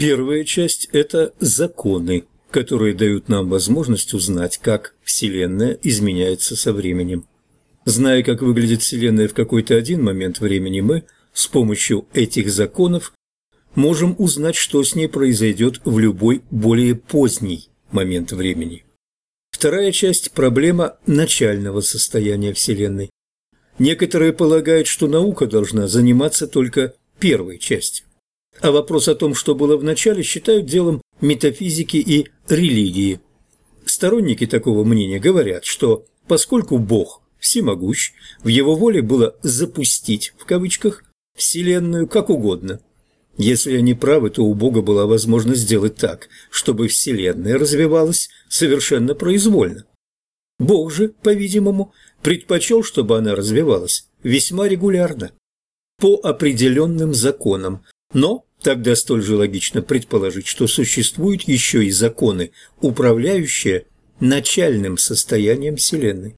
Первая часть – это законы, которые дают нам возможность узнать, как Вселенная изменяется со временем. Зная, как выглядит Вселенная в какой-то один момент времени, мы с помощью этих законов можем узнать, что с ней произойдет в любой более поздний момент времени. Вторая часть – проблема начального состояния Вселенной. Некоторые полагают, что наука должна заниматься только первой частью, а вопрос о том, что было в начале, считают делом метафизики и религии. Сторонники такого мнения говорят, что поскольку Бог всемогущ, в его воле было «запустить» в кавычках Вселенную как угодно. Если они правы, то у Бога была возможность сделать так, чтобы Вселенная развивалась совершенно произвольно. Бог же, по-видимому, предпочел, чтобы она развивалась весьма регулярно, по определенным законам, но тогда столь же логично предположить, что существуют еще и законы, управляющие начальным состоянием Вселенной.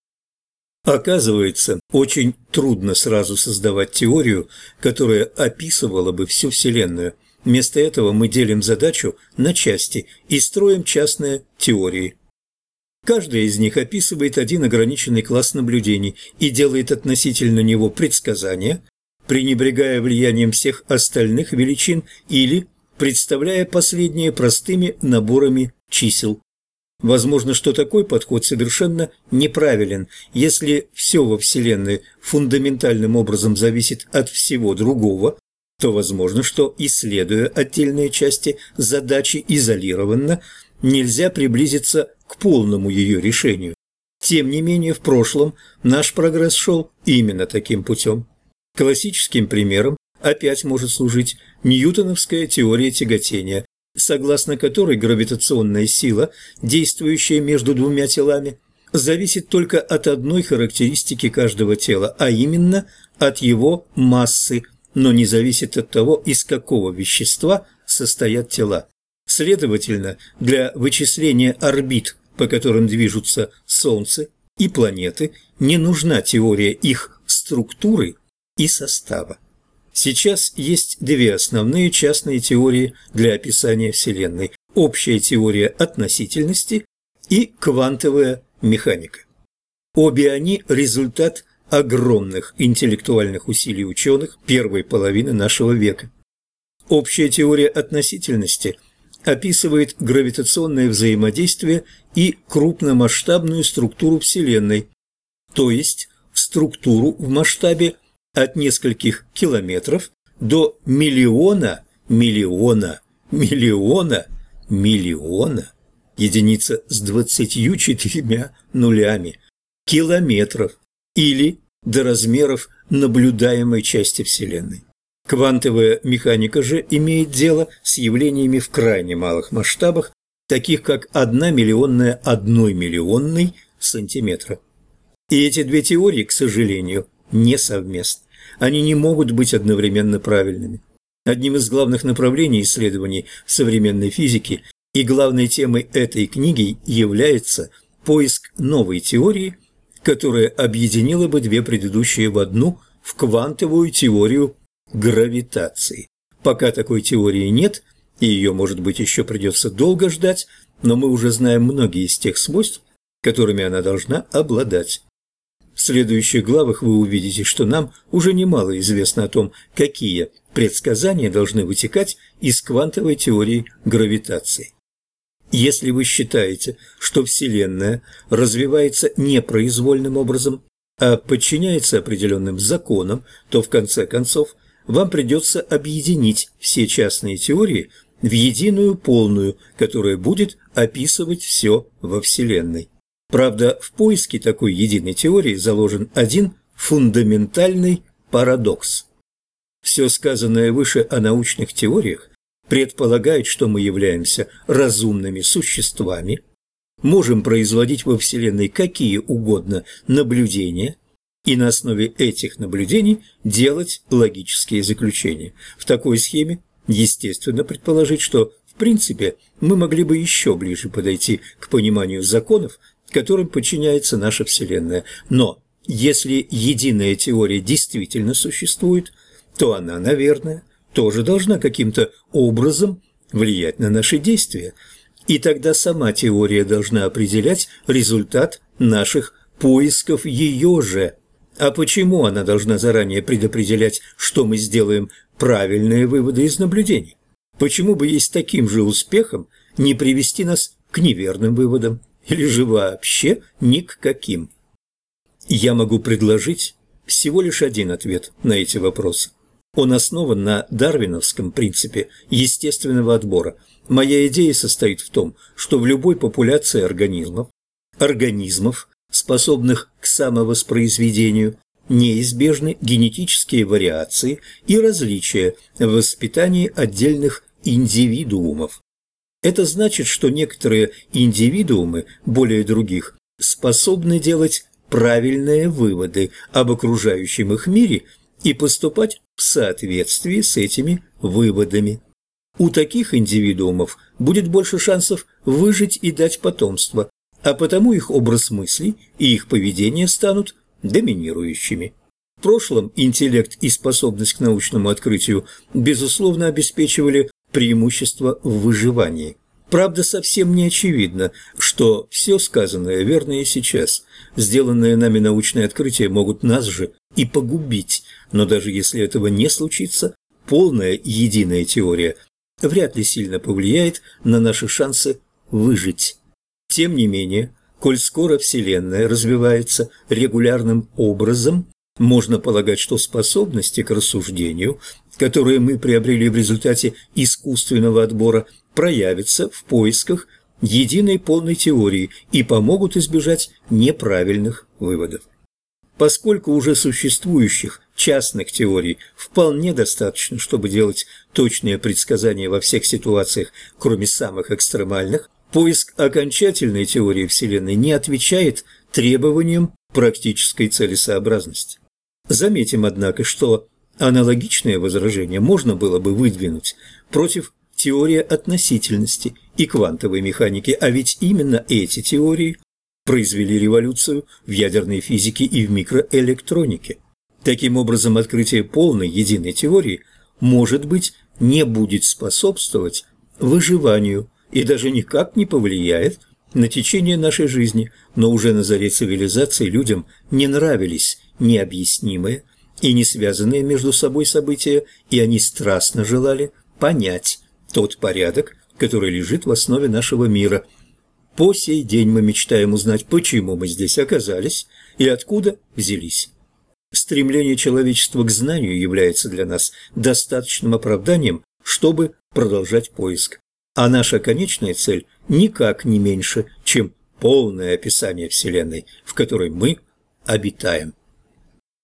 Оказывается, очень трудно сразу создавать теорию, которая описывала бы всю Вселенную. Вместо этого мы делим задачу на части и строим частные теории. Каждая из них описывает один ограниченный класс наблюдений и делает относительно него предсказания, пренебрегая влиянием всех остальных величин или представляя последние простыми наборами чисел. Возможно, что такой подход совершенно неправилен. Если все во Вселенной фундаментальным образом зависит от всего другого, то возможно, что, исследуя отдельные части задачи изолированно, нельзя приблизиться к полному ее решению. Тем не менее, в прошлом наш прогресс шел именно таким путем. Классическим примером опять может служить ньютоновская теория тяготения, согласно которой гравитационная сила, действующая между двумя телами, зависит только от одной характеристики каждого тела, а именно от его массы, но не зависит от того, из какого вещества состоят тела. Следовательно, для вычисления орбит, по которым движутся Солнце и планеты, не нужна теория их структуры и состава. Сейчас есть две основные частные теории для описания Вселенной – общая теория относительности и квантовая механика. Обе они – результат огромных интеллектуальных усилий ученых первой половины нашего века. Общая теория относительности описывает гравитационное взаимодействие и крупномасштабную структуру Вселенной, то есть структуру в масштабе от нескольких километров до миллиона, миллиона, миллиона, миллиона, единица с двадцатью четырьмя нулями, километров или до размеров наблюдаемой части Вселенной. Квантовая механика же имеет дело с явлениями в крайне малых масштабах, таких как одна миллионная одной миллионной сантиметра. И эти две теории, к сожалению, не совместны. Они не могут быть одновременно правильными. Одним из главных направлений исследований современной физики и главной темой этой книги является поиск новой теории, которая объединила бы две предыдущие в одну в квантовую теорию гравитации. Пока такой теории нет, и ее, может быть, еще придется долго ждать, но мы уже знаем многие из тех свойств, которыми она должна обладать. В следующих главах вы увидите, что нам уже немало известно о том, какие предсказания должны вытекать из квантовой теории гравитации. Если вы считаете, что Вселенная развивается непроизвольным образом, а подчиняется определенным законам, то в конце концов вам придется объединить все частные теории в единую полную, которая будет описывать все во Вселенной. Правда, в поиске такой единой теории заложен один фундаментальный парадокс. Все сказанное выше о научных теориях предполагает, что мы являемся разумными существами, можем производить во Вселенной какие угодно наблюдения и на основе этих наблюдений делать логические заключения. В такой схеме естественно предположить, что в принципе мы могли бы еще ближе подойти к пониманию законов которым подчиняется наша Вселенная. Но если единая теория действительно существует, то она, наверное, тоже должна каким-то образом влиять на наши действия, и тогда сама теория должна определять результат наших поисков ее же. А почему она должна заранее предопределять, что мы сделаем правильные выводы из наблюдений? Почему бы ей с таким же успехом не привести нас к неверным выводам? Или же вообще ни к каким? Я могу предложить всего лишь один ответ на эти вопросы. Он основан на дарвиновском принципе естественного отбора. Моя идея состоит в том, что в любой популяции организмов, организмов, способных к самовоспроизведению, неизбежны генетические вариации и различия в воспитании отдельных индивидуумов. Это значит, что некоторые индивидуумы, более других, способны делать правильные выводы об окружающем их мире и поступать в соответствии с этими выводами. У таких индивидуумов будет больше шансов выжить и дать потомство, а потому их образ мыслей и их поведение станут доминирующими. В прошлом интеллект и способность к научному открытию безусловно обеспечивали преимущество в выживании. Правда, совсем не очевидно, что все сказанное верно и сейчас. Сделанные нами научные открытия могут нас же и погубить, но даже если этого не случится, полная единая теория вряд ли сильно повлияет на наши шансы выжить. Тем не менее, коль скоро Вселенная развивается регулярным образом, можно полагать, что способности к рассуждению, которые мы приобрели в результате искусственного отбора, проявятся в поисках единой полной теории и помогут избежать неправильных выводов. Поскольку уже существующих частных теорий вполне достаточно, чтобы делать точные предсказания во всех ситуациях, кроме самых экстремальных, поиск окончательной теории Вселенной не отвечает требованиям практической целесообразности. Заметим, однако, что аналогичное возражение можно было бы выдвинуть против теории относительности и квантовой механики, а ведь именно эти теории произвели революцию в ядерной физике и в микроэлектронике. Таким образом, открытие полной единой теории, может быть, не будет способствовать выживанию и даже никак не повлияет на течение нашей жизни, но уже на заре цивилизации людям не нравились необъяснимые и не связанные между собой события, и они страстно желали понять тот порядок, который лежит в основе нашего мира. По сей день мы мечтаем узнать, почему мы здесь оказались и откуда взялись. Стремление человечества к знанию является для нас достаточным оправданием, чтобы продолжать поиск. А наша конечная цель никак не меньше, чем полное описание Вселенной, в которой мы обитаем.